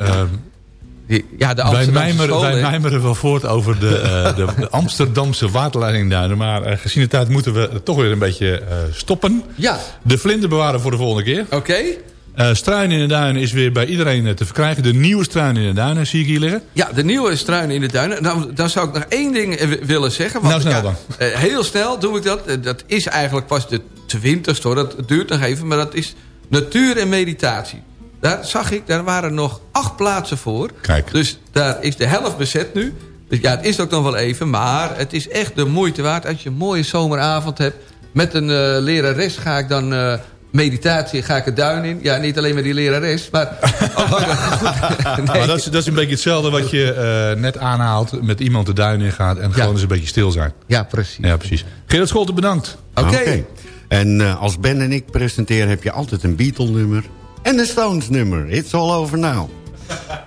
die, ja, de wij, mijmeren, wij mijmeren wel voort over de, uh, de, Amsterdamse waterleidingduinen. Maar uh, gezien de tijd moeten we toch weer een beetje uh, stoppen. Ja. De vlinder bewaren voor de volgende keer. Oké. Okay. struin in de duinen is weer bij iedereen te verkrijgen. De nieuwe struin in de duinen zie ik hier liggen. Ja, de nieuwe struin in de duinen. Nou, dan zou ik nog één ding willen zeggen. Want, nou, snel dan. Ja, heel snel doe ik dat. dat is eigenlijk pas de twintigste hoor. Dat duurt nog even. Maar dat is natuur en meditatie. Daar zag ik, daar waren nog acht plaatsen voor. Kijk. Dus daar is de helft bezet nu. Dus ja, het is ook nog wel even. Maar het is echt de moeite waard. Als je een mooie zomeravond hebt. Met een uh, lerares ga ik dan... Uh, meditatie ga ik het duin in. Ja, niet alleen met die lerares, maar... nee. maar dat, is, dat is een beetje hetzelfde wat je uh, net aanhaalt... met iemand de duin in gaat en ja. gewoon eens een beetje stil zijn. Ja, precies. Ja, precies. Gerard Scholten, bedankt. Oké. Okay. Okay. En als Ben en ik presenteren heb je altijd een Beatle-nummer. En de Stones nummer, It's All Over Now.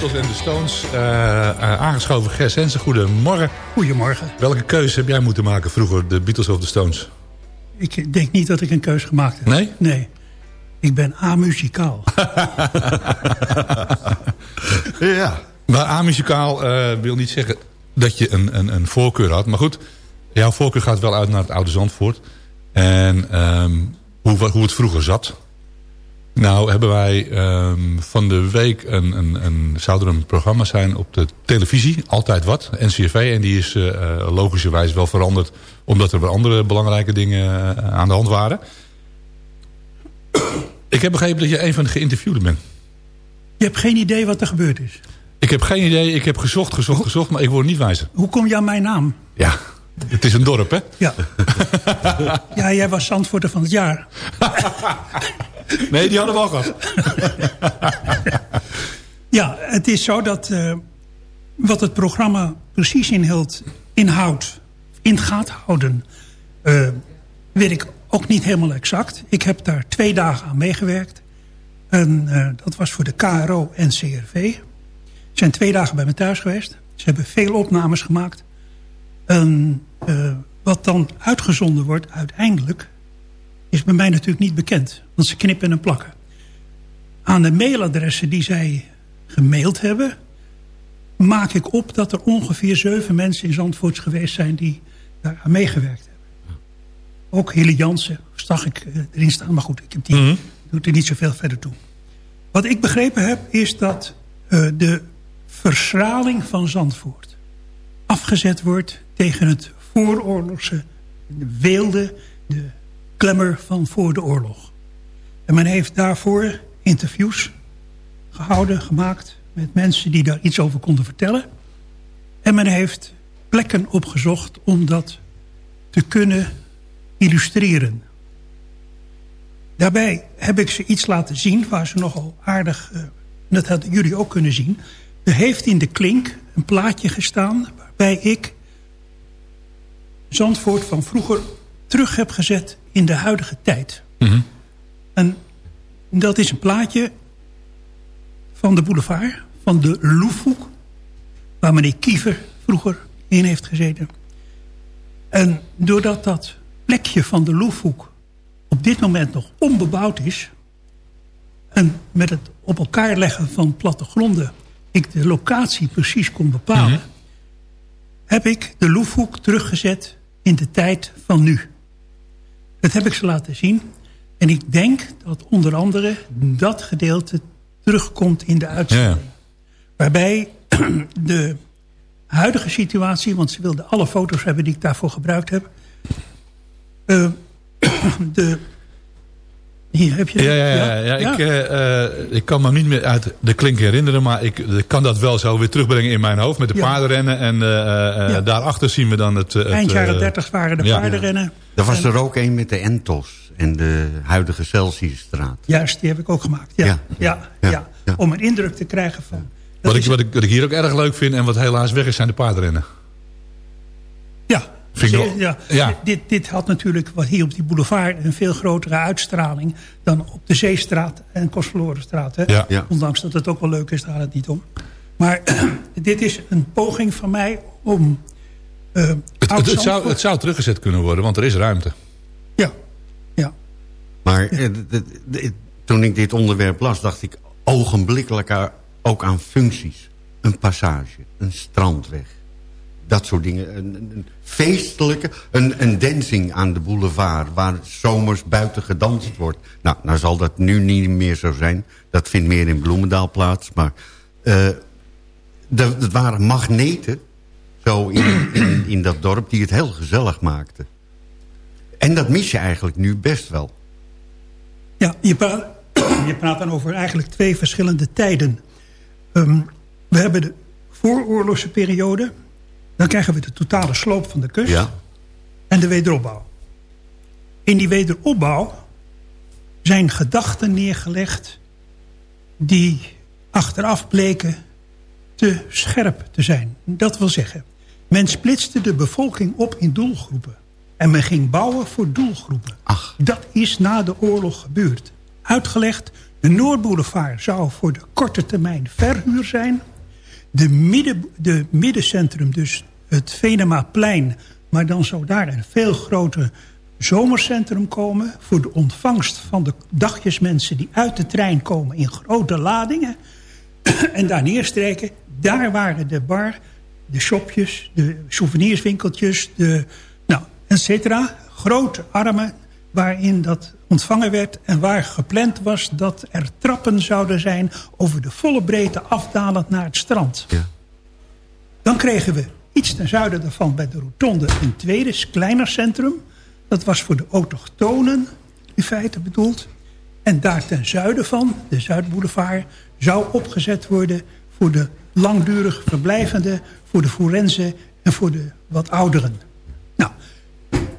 Beatles en de Stones. Uh, aangeschoven Gers Hensen. Goedemorgen. Goedemorgen. Welke keuze heb jij moeten maken vroeger, de Beatles of de Stones? Ik denk niet dat ik een keuze gemaakt heb. Nee? Nee. Ik ben amuzikaal. ja. Maar amuzikaal uh, wil niet zeggen dat je een, een, een voorkeur had. Maar goed, jouw voorkeur gaat wel uit naar het oude Zandvoort. En um, hoe, hoe het vroeger zat. Nou hebben wij um, van de week een, een, een, zou er een programma zijn op de televisie. Altijd wat, NCRV. En die is uh, logischerwijs wel veranderd. Omdat er weer andere belangrijke dingen uh, aan de hand waren. Ik heb begrepen dat je een van de geïnterviewden bent. Je hebt geen idee wat er gebeurd is? Ik heb geen idee. Ik heb gezocht, gezocht, gezocht. Maar ik word niet wijzer. Hoe kom je aan mijn naam? Ja, het is een dorp, hè? Ja. ja, jij was Zandvoorter van het jaar. nee, die hadden we al gehad. ja, het is zo dat uh, wat het programma precies inhoudt, inhoudt in gaat houden... Uh, weet ik ook niet helemaal exact. Ik heb daar twee dagen aan meegewerkt. En uh, dat was voor de KRO en CRV. Ze zijn twee dagen bij me thuis geweest. Ze hebben veel opnames gemaakt. En wat dan uitgezonden wordt uiteindelijk... is bij mij natuurlijk niet bekend. Want ze knippen en plakken. Aan de mailadressen die zij gemaild hebben... maak ik op dat er ongeveer zeven mensen in Zandvoort geweest zijn... die daar aan meegewerkt hebben. Ook Hille Jansen zag ik uh, erin staan. Maar goed, ik heb die, mm -hmm. doet er niet zoveel verder toe. Wat ik begrepen heb is dat uh, de verschraling van Zandvoort... afgezet wordt tegen het vooroorlogse de weelde, de klemmer van voor de oorlog. En men heeft daarvoor interviews gehouden, gemaakt... met mensen die daar iets over konden vertellen. En men heeft plekken opgezocht om dat te kunnen illustreren. Daarbij heb ik ze iets laten zien waar ze nogal aardig... Uh, dat hadden jullie ook kunnen zien. Er heeft in de klink een plaatje gestaan... waarbij ik Zandvoort van vroeger terug heb gezet in de huidige tijd. Mm -hmm. En dat is een plaatje van de boulevard, van de Loefhoek... waar meneer Kiever vroeger in heeft gezeten. En doordat dat plekje van de Loefhoek op dit moment nog onbebouwd is... en met het op elkaar leggen van plattegronden... ik de locatie precies kon bepalen... Mm -hmm. heb ik de Loefhoek teruggezet in de tijd van nu. Dat heb ik ze laten zien. En ik denk dat onder andere dat gedeelte terugkomt in de uitzending. Ja. Waarbij de huidige situatie... want ze wilden alle foto's hebben die ik daarvoor gebruikt heb... Uh, de hier heb je ja, ja, ja, ja. ja. Ik, uh, ik kan me niet meer uit de klink herinneren... maar ik, ik kan dat wel zo weer terugbrengen in mijn hoofd... met de ja. paardenrennen. En uh, ja. daarachter zien we dan het... Eind jaren 30 waren de paardenrennen. Er was er ook een met de Entos en de huidige Celsiusstraat. Juist, die heb ik ook gemaakt. Ja, ja. ja, Om een indruk te krijgen van... Wat ik, wat, ik, wat ik hier ook erg leuk vind en wat helaas weg is, zijn de paardenrennen. Ja, ja, ja. Dit, dit had natuurlijk wat hier op die boulevard een veel grotere uitstraling dan op de Zeestraat en Kostverlorenstraat. Hè? Ja, ja. Ondanks dat het ook wel leuk is, daar gaat het niet om. Maar dit is een poging van mij om... Uh, het, het, het, zou, het zou teruggezet kunnen worden, want er is ruimte. Ja, ja. Maar ja. toen ik dit onderwerp las, dacht ik ogenblikkelijk ook aan functies. Een passage, een strandweg dat soort dingen. Een, feestelijke, een, een dancing aan de boulevard... waar zomers buiten gedanst wordt. Nou, nou zal dat nu niet meer zo zijn. Dat vindt meer in Bloemendaal plaats. Maar uh, dat, dat waren magneten zo in, in, dat dorp die het heel gezellig maakten. En dat mis je eigenlijk nu best wel. Ja, je praat, je praat dan over eigenlijk twee verschillende tijden. Um, we hebben de vooroorlogse periode dan krijgen we de totale sloop van de kust ja. en de wederopbouw. In die wederopbouw zijn gedachten neergelegd die achteraf bleken te scherp te zijn. Dat wil zeggen, men splitste de bevolking op in doelgroepen. En men ging bouwen voor doelgroepen. Ach. Dat is na de oorlog gebeurd. Uitgelegd De Noordboulevard zou voor de korte termijn verhuur zijn. De, midden, de middencentrum, dus het Venemaplein... maar dan zou daar een veel groter zomercentrum komen... voor de ontvangst van de dagjesmensen die uit de trein komen... in grote ladingen en daar neerstreken. Daar waren de bar, de shopjes, de souvenirswinkeltjes... de, nou, et cetera. Grote armen waarin dat ontvangen werd... en waar gepland was dat er trappen zouden zijn... over de volle breedte afdalend naar het strand. Ja. Dan kregen we iets ten zuiden daarvan bij de Rotonde... een tweede, kleiner centrum. Dat was voor de autochtonen in feite bedoeld. En daar ten zuiden van, de Zuidboulevard... zou opgezet worden voor de langdurig verblijvende... voor de forensen en voor de wat ouderen. Nou,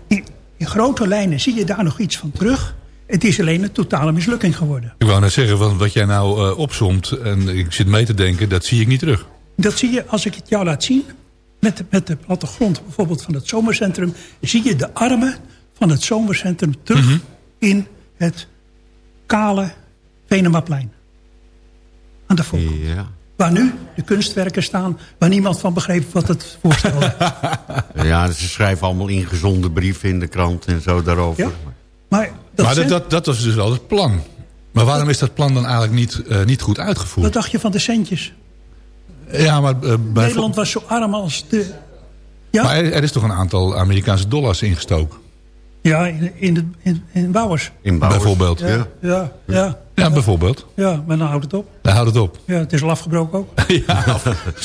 in, in grote lijnen zie je daar nog iets van terug... Het is alleen een totale mislukking geworden. Ik wou net zeggen, wat jij nou uh, opzomt... en ik zit mee te denken, dat zie ik niet terug. Dat zie je als ik het jou laat zien. Met de, met de plattegrond bijvoorbeeld van het zomercentrum... zie je de armen van het zomercentrum terug mhm. in het kale Venemaplein. Aan de voorkant. Ja. Waar nu de kunstwerken staan... waar niemand van begreep wat het voorstelde. ja, ze schrijven allemaal ingezonde brieven in de krant en zo daarover. Ja? Maar, dat, maar dat, dat, was dus wel het plan. Maar waarom is dat plan dan eigenlijk niet, uh, niet goed uitgevoerd? Wat dacht je van de centjes? Ja, maar, uh, Nederland was zo arm als de... Ja? Maar er, er, is toch een aantal Amerikaanse dollars ingestoken? Ja, in, in, de, in, in Bouwers. In Bouwers. Bijvoorbeeld. Ja, ja, ja, ja. bijvoorbeeld. Ja, maar dan houdt het op. Dan houdt het op. Ja, het is al afgebroken ook. ja,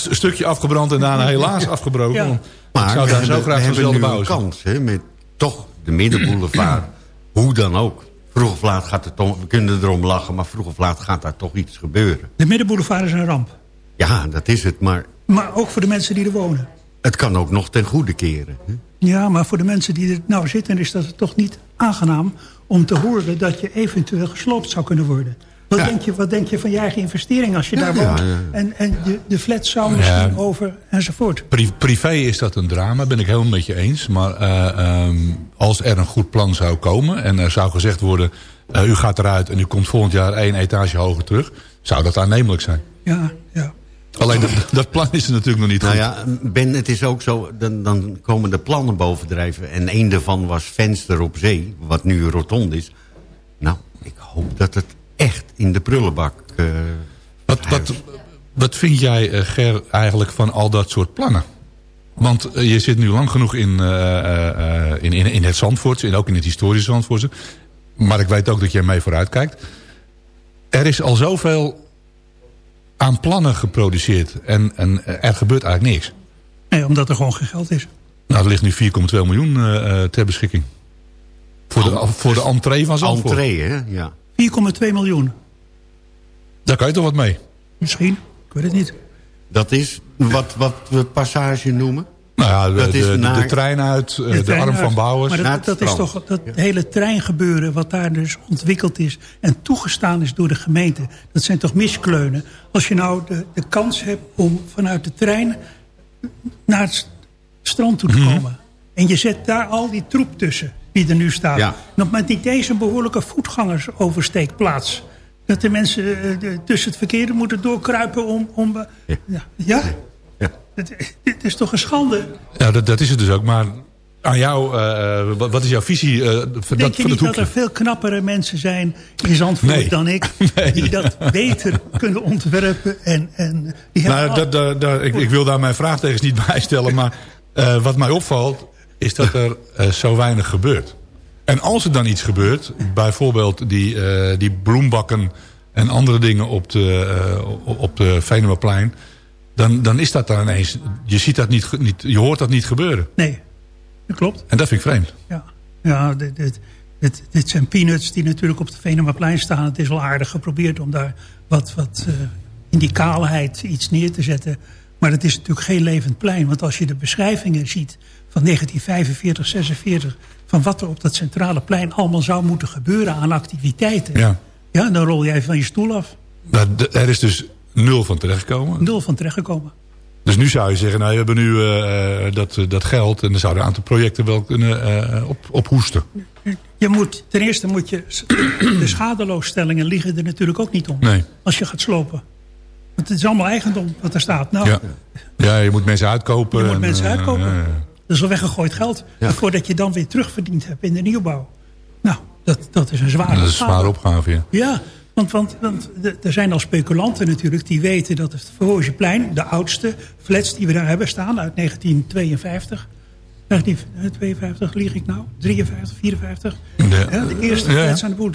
een stukje afgebrand en daarna helaas afgebroken. Ja. Maar ik zou daar zo graag we hebben nu een kans, hè, met toch de middenboulevard hoe dan ook. Vroeg of laat gaat het om, we kunnen erom lachen, maar vroeg of laat gaat daar toch iets gebeuren. De middenboulevard is een ramp. Ja, dat is het, maar... Maar ook voor de mensen die er wonen. Het kan ook nog ten goede keren. Hè? Ja, maar voor de mensen die er nou zitten is dat toch niet aangenaam... om te horen dat je eventueel gesloopt zou kunnen worden. Wat, denk je, wat denk je van je eigen investering als je daar woont? en en de, de flat zou misschien over enzovoort. privé is dat een drama, ben ik helemaal met je eens. Maar uh, um, als er een goed plan zou komen... en er zou gezegd worden... Uh, u gaat eruit en u komt volgend jaar één etage hoger terug... zou dat aannemelijk zijn. Ja. Alleen dat, dat, plan is er natuurlijk nog niet nou goed. Ja, Ben, het is ook zo, dan, dan komen de plannen bovendrijven. En een daarvan was Venster op Zee, wat nu rotond is. Nou, ik hoop dat het echt in de prullenbak uh, wat, wat, wat vind jij, uh, Ger, eigenlijk van al dat soort plannen? Want uh, je zit nu lang genoeg in, in, in, in, het Zandvoortse... en ook in het historische Zandvoortse. Maar ik weet ook dat jij mee vooruit kijkt. Er is al zoveel aan plannen geproduceerd. En, en er gebeurt eigenlijk niks. Nee, omdat er gewoon geen geld is. Nou, er ligt nu 4,2 miljoen ter beschikking. Voor de, voor de entree van Zandvoort. Entree, hè? Ja. 4,2 miljoen. Daar kan je toch wat mee? Misschien, ik weet het niet. Dat is wat, wat we passage noemen? Nou ja, de, dat is de, de, trein uit, de, de arm van Bouwers. Maar dat, dat is toch dat hele treingebeuren wat daar dus ontwikkeld is... en toegestaan is door de gemeente. Dat zijn toch miskleunen. Als je nou de, de kans hebt om vanuit de trein naar het strand toe te mhm. komen... en je zet daar al die troep tussen die er nu staat. Ja. Nog met niet eens een behoorlijke voetgangersoversteekplaats. Dat de mensen uh, tussen het verkeer moeten doorkruipen om... om ja. ja. Dit, is toch een schande? Ja, dat, dat is het dus ook. Maar aan jou, uh, wat, wat, is jouw visie uh, Denk je niet dat er veel knappere mensen zijn in Zandvoort nee. dan ik... Nee, die dat beter kunnen ontwerpen? En, en die nou, dat, dat, dat, ik, ik, wil daar mijn vraagtekens niet bij stellen... maar uh, wat mij opvalt is dat er zo weinig gebeurt. En als er dan iets gebeurt, bijvoorbeeld die, die bloembakken en andere dingen op de, op de Venemaplein, dan, dan is dat dan ineens, je, ziet dat niet, niet, je hoort dat niet gebeuren. Nee, dat klopt. En dat vind ik vreemd. Ja, ja dit, dit, dit, dit zijn peanuts die natuurlijk op de Venemaplein staan. Het is wel aardig geprobeerd om daar wat, wat in die kaalheid iets neer te zetten. Maar het is natuurlijk geen levend plein. Want als je de beschrijvingen ziet van 1945, 46... van wat er op dat centrale plein allemaal zou moeten gebeuren aan activiteiten... Ja, ja dan rol jij van je stoel af. er is dus nul van terechtgekomen? Nul van terechtgekomen. Dus nu zou je zeggen, nou, we hebben nu dat, dat geld... en dan zouden een aantal projecten wel kunnen op, ophoesten. Je moet, ten eerste moet je... de schadeloosstellingen liggen er natuurlijk ook niet om. Nee. Als je gaat slopen. Want het is allemaal eigendom wat er staat. Nou, ja. ja, je moet mensen uitkopen. Je moet mensen uitkopen. Dat is al weggegooid geld. Voordat je dan weer terugverdiend hebt in de nieuwbouw. Nou, dat, dat is een zware opgave. Dat is een zware opgave, ja. Want, want, want er zijn al speculanten natuurlijk die weten dat het Verhoogeplein, de oudste flats die we daar hebben staan uit 1952... 1952 lieg ik nou? 53, 54? De, de eerste flats aan de boel.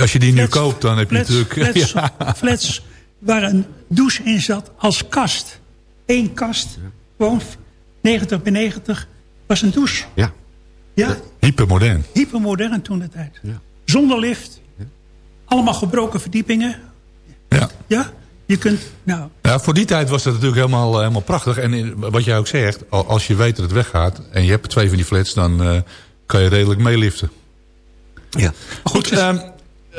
Als je die nu koopt, dan heb je natuurlijk... Flats, ja. flats waar een douche in zat als kast. Eén kast, gewoon 90 bij 90, was een douche. Ja. Ja. Hypermodern. Hypermodern toen de tijd. Ja. Zonder lift. Allemaal gebroken verdiepingen. Ja. Ja. Je kunt, nou... Ja, voor die tijd was dat natuurlijk helemaal, helemaal prachtig. En wat jij ook zegt, als je weet dat het weggaat... en je hebt twee van die flats, dan uh, kan je redelijk meeliften. Ja. Goed, uh,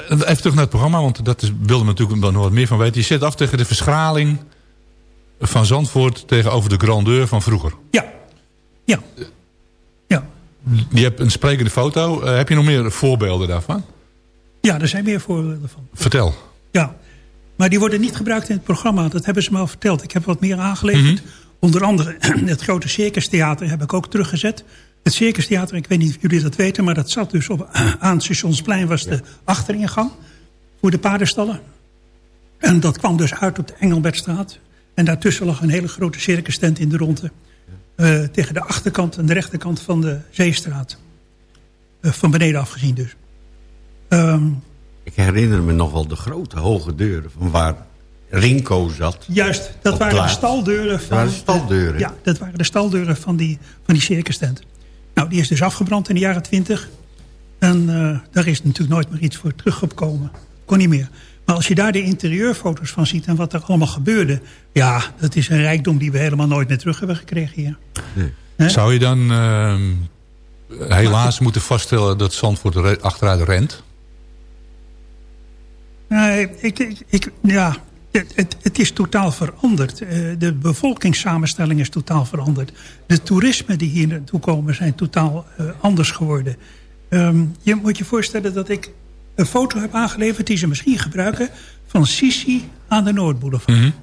even terug naar het programma, want dat is, wilde we natuurlijk nog wat meer van weten. Je zit af tegen de verschaling van Zandvoort tegenover de grandeur van vroeger. Ja. Ja. Ja. Je hebt een sprekende foto. Uh, heb je nog meer voorbeelden daarvan? Ja, er zijn meer voorbeelden van. Vertel. Ja. Maar die worden niet gebruikt in het programma. Dat hebben ze me al verteld. Ik heb wat meer aangeleverd. Mm -hmm. Onder andere het grote Circus heb ik ook teruggezet. Het Circus Theater, ik weet niet of jullie dat weten... maar dat zat dus op, aan het Stationsplein... was de achteringang voor de paardenstallen. En dat kwam dus uit op de Engelbertstraat. En daartussen lag een hele grote circus tent in de ronde. Uh, tegen de achterkant en de rechterkant van de Zeestraat. Uh, van beneden afgezien dus. Um, ik herinner me nog wel de grote hoge deuren van waar Rinko zat. Juist, dat waren de staldeuren van... Dat waren staldeuren. Ja, dat waren de staldeuren van die, van die circus tent. Nou, die is dus afgebrand in de jaren twintig. En uh, daar is natuurlijk nooit meer iets voor teruggekomen. Kon niet meer. Maar als je daar de interieurfoto's van ziet en wat er allemaal gebeurde... ja, dat is een rijkdom die we helemaal nooit meer terug hebben gekregen hier. Nee. Zou je dan uh, helaas moeten vaststellen dat Zandvoort achteruit rent? Nee, ik, ik, ik ja, het, het, het, is totaal veranderd. Uh, de bevolkingssamenstelling is totaal veranderd. De toerisme die hier naartoe komen zijn totaal uh, anders geworden. Um, je moet je voorstellen dat ik een foto heb aangeleverd... die ze misschien gebruiken van Sisi aan de Noordboulevard. Mm -hmm.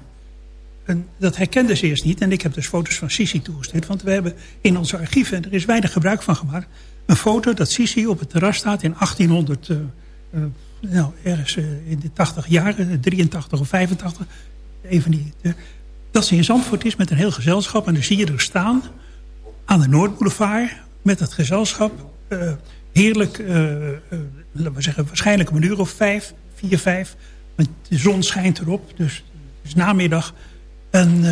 En dat herkenden ze eerst niet. En ik heb dus foto's van Sisi toegestuurd. Want we hebben in onze archieven, en er is weinig gebruik van gemaakt... een foto dat Sisi op het terras staat in 1800... Uh, uh, nou, ergens uh, in de 80 jaren, 83 of 85. Een van die, uh, dat ze in Zandvoort is met een heel gezelschap. En dan zie je er staan aan de Noordboulevard met het gezelschap. Uh, heerlijk, laten we zeggen, waarschijnlijk een uur of vijf, vier, vijf. Want de zon schijnt erop, dus is namiddag. En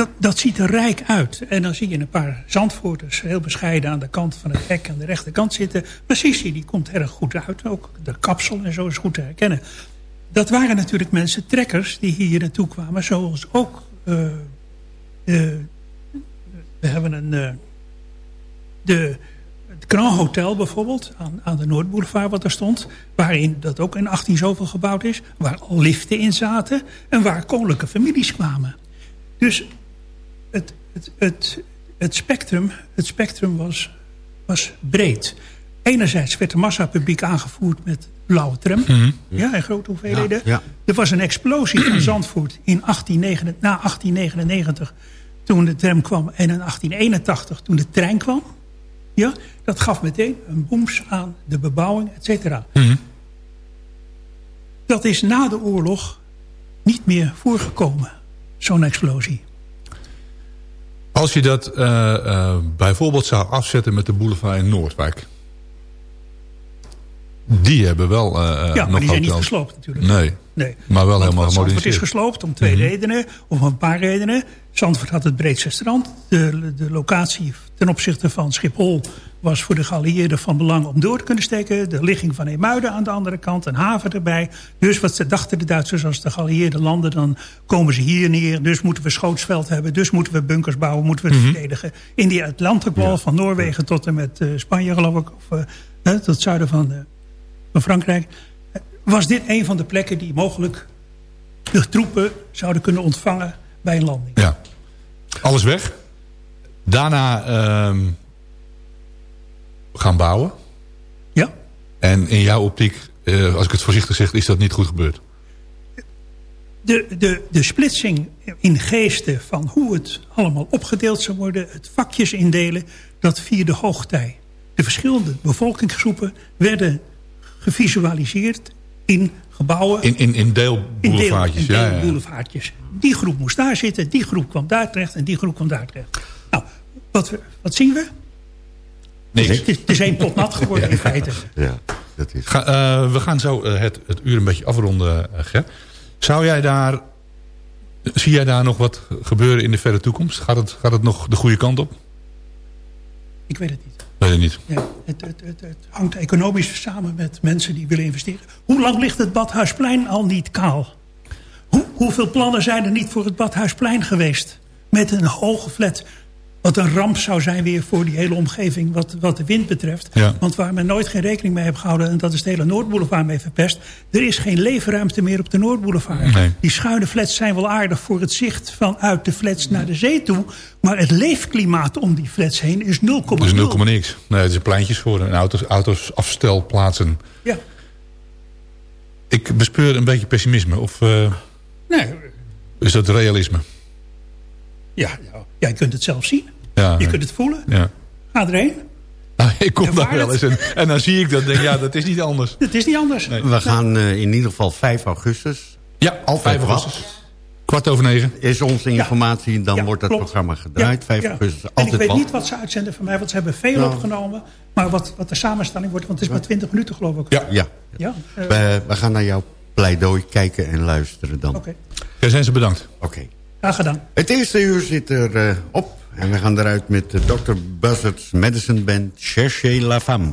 dat, dat ziet er rijk uit. En dan zie je een paar zandvoorters heel bescheiden aan de kant van het hek aan de rechterkant zitten. Precies, die komt erg goed uit. Ook de kapsel en zo is goed te herkennen. Dat waren natuurlijk mensen, trekkers, die hier naartoe kwamen. Zoals ook... Uh, we hebben een... Uh, de, het Grand Hotel bijvoorbeeld, aan, aan de Noordboulevard wat er stond. Waarin dat ook in 18 zoveel gebouwd is. Waar al liften in zaten. En waar koninklijke families kwamen. Dus het, het, het, het, spectrum, het spectrum was, was breed. Enerzijds werd de massapubliek aangevoerd met blauwe tram. Mm -hmm. Ja, in grote hoeveelheden. Ja, ja. Er was een explosie van Zandvoort in 1899, na 1899 toen de tram kwam. En in 1881 toen de trein kwam. Ja, dat gaf meteen een booms aan de bebouwing, et cetera. Mm -hmm. Dat is na de oorlog niet meer voorgekomen, zo'n explosie. Als je dat uh, uh, bijvoorbeeld zou afzetten met de boulevard in Noordwijk. Die hebben wel uh, Ja, maar die zijn niet gesloopt natuurlijk. Nee, nee. maar wel helemaal gemoderniseerd. Zandvoort is gesloopt om twee mm -hmm. redenen. Of een paar redenen. Zandvoort had het breedste strand. De, de locatie ten opzichte van Schiphol was voor de geallieerden van belang om door te kunnen steken. De ligging van Eemuiden aan de andere kant, een haven erbij. Dus wat ze dachten de Duitsers als de geallieerden landen... dan komen ze hier neer, dus moeten we schootsveld hebben... dus moeten we bunkers bouwen, moeten we het Mhm. mm -hmm. verdedigen. In die Atlantikwal van Noorwegen tot en met uh, Spanje geloof ik... of uh, tot het zuiden van, uh, van Frankrijk... was dit een van de plekken die mogelijk de troepen zouden kunnen ontvangen bij een landing. Ja. Alles weg. Daarna ehm, gaan bouwen. Ja. En in jouw optiek, eh, als ik het voorzichtig zeg, is dat niet goed gebeurd. De, de, de splitsing in geesten van hoe het allemaal opgedeeld zou worden... het vakjes indelen, dat vierde hoogtij. De verschillende bevolkingsgroepen werden gevisualiseerd in gebouwen. In, in, in deelboulevaartjes. In deel, ja, ja. Die groep moest daar zitten, die groep kwam daar terecht en die groep kwam daar terecht. Wat, wat zien we? Niks. Het is, het is één pot nat geworden in feite. Ja, dat is... Ga, uh, we gaan zo uh, het, het uur een beetje afronden, uh, Ger. Zou jij daar... Zie jij daar nog wat gebeuren in de verre toekomst? Gaat het, gaat het nog de goede kant op? Ik weet het niet. Weet het niet. Ja, het, het, het, het, hangt economisch samen met mensen die willen investeren. Hoe lang ligt het Badhuisplein al niet kaal? Hoe, hoeveel plannen zijn er niet voor het Badhuisplein geweest? Met een hoge flat. Wat een ramp zou zijn weer voor die hele omgeving wat, wat de wind betreft. Ja. Want waar men nooit geen rekening mee heeft gehouden... en dat is de hele Noordboulevard mee verpest... er is geen leefruimte meer op de Noordboulevard. Nee. Die schuine flats zijn wel aardig voor het zicht vanuit de flats naar de zee toe... maar het leefklimaat om die flats heen is 0,0. Dus 0, niks. Nee, het is pleintjes voor en auto's, auto's afstelplaatsen. Ja. Ik bespeur een beetje pessimisme. Of uh, nee. is dat realisme? Ja, ja, jij kunt het zelf zien. Ja, je kunt het voelen. Ja. Ga erheen. Nou, ik kom daar wel eens en, en dan zie ik dat en denk ja, dat is niet anders. Het is niet anders. Nee. We gaan uh, in ieder geval 5 augustus. Ja, Altijd 5 wat. augustus. Kwart over negen. Is onze informatie, dan Ja, wordt dat klopt. programma gedraaid. 5 augustus, En altijd ik weet wat. niet wat ze uitzenden van mij, want ze hebben veel Nou. opgenomen. Maar wat, wat de samenstelling wordt, want het is maar 20 minuten geloof ik. Ja. Ja, Ja, eh, we, we gaan naar jouw pleidooi kijken en luisteren dan. Oké, Ja, zijn ze bedankt. Oké. Graag gedaan. Het eerste uur zit er eh, op. En we gaan eruit met de Dr. Buzzard's Medicine Band Cherchez la Femme.